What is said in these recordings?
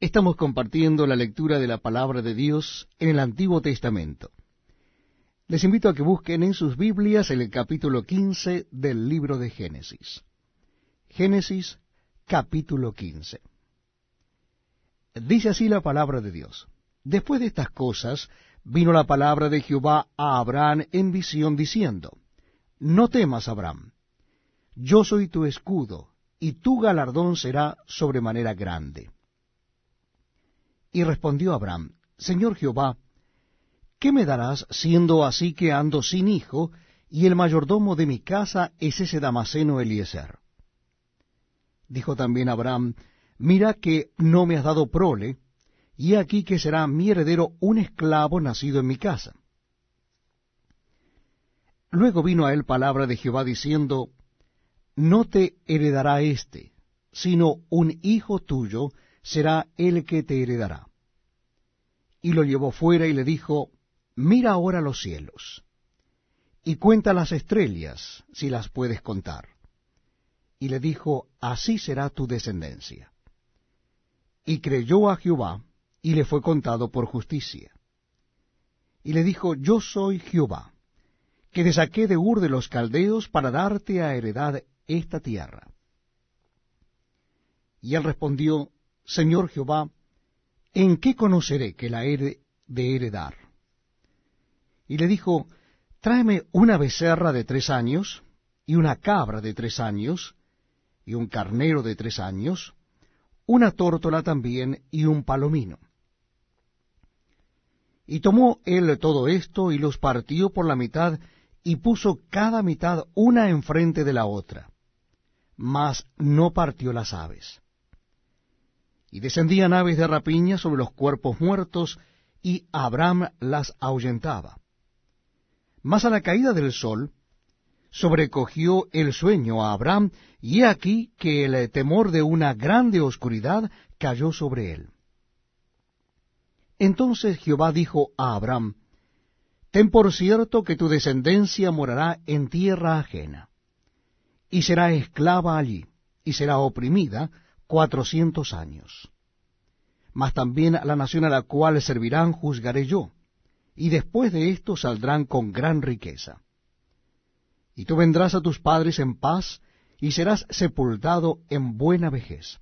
Estamos compartiendo la lectura de la palabra de Dios en el Antiguo Testamento. Les invito a que busquen en sus Biblias el capítulo 15 del libro de Génesis. Génesis capítulo 15. Dice así la palabra de Dios. Después de estas cosas vino la palabra de Jehová a Abraham en visión diciendo, No temas, Abraham, yo soy tu escudo, y tu galardón será sobremanera grande. Y respondió Abraham, Señor Jehová, ¿qué me darás siendo así que ando sin hijo, y el mayordomo de mi casa es ese Damaseno Eliezer? Dijo también Abraham, Mira que no me has dado prole, y aquí que será mi heredero un esclavo nacido en mi casa. Luego vino a él palabra de Jehová diciendo, No te heredará éste, sino un hijo tuyo será el que te heredará. Y lo llevó fuera y le dijo, Mira ahora los cielos, y cuenta las estrellas, si las puedes contar. Y le dijo, Así será tu descendencia. Y creyó a Jehová, y le fue contado por justicia. Y le dijo, Yo soy Jehová, que te saqué de Ur de los Caldeos para darte a heredad esta tierra. Y él respondió, Señor Jehová, ¿en qué conoceré que la he de heredar? Y le dijo, tráeme una becerra de tres años, y una cabra de tres años, y un carnero de tres años, una tórtola también, y un palomino. Y tomó él todo esto, y los partió por la mitad, y puso cada mitad una enfrente de la otra, mas no partió las aves. Y descendían aves de rapiña sobre los cuerpos muertos, y Abraham las ahuyentaba. Mas a la caída del sol, sobrecogió el sueño a Abraham, y he aquí que el temor de una grande oscuridad cayó sobre él. Entonces Jehová dijo a Abraham, Ten por cierto que tu descendencia morará en tierra ajena, y será esclava allí, y será oprimida cuatrocientos años. Mas también a la nación a la cual servirán juzgaré yo, y después de esto saldrán con gran riqueza. Y tú vendrás a tus padres en paz, y serás sepultado en buena vejez.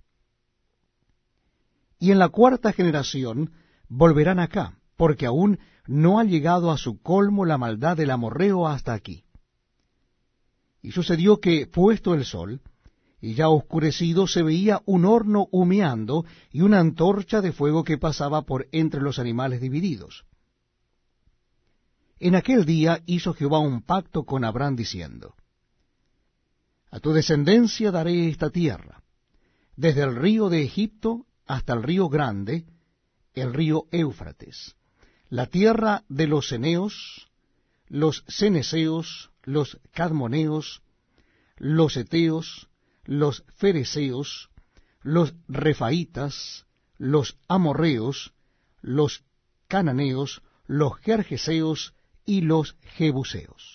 Y en la cuarta generación volverán acá, porque aún no ha llegado a su colmo la maldad del amorreo hasta aquí. Y sucedió que, puesto el sol, y ya oscurecido, se veía un horno humeando y una antorcha de fuego que pasaba por entre los animales divididos. En aquel día hizo Jehová un pacto con Abraham diciendo, A tu descendencia daré esta tierra, desde el río de Egipto hasta el río grande, el río Éufrates, la tierra de los Eneos, los Ceneseos, los Cadmoneos, los Eteos, los Fereceos, los Refaitas, los Amorreos, los Cananeos, los Gergeseos y los Jebuseos.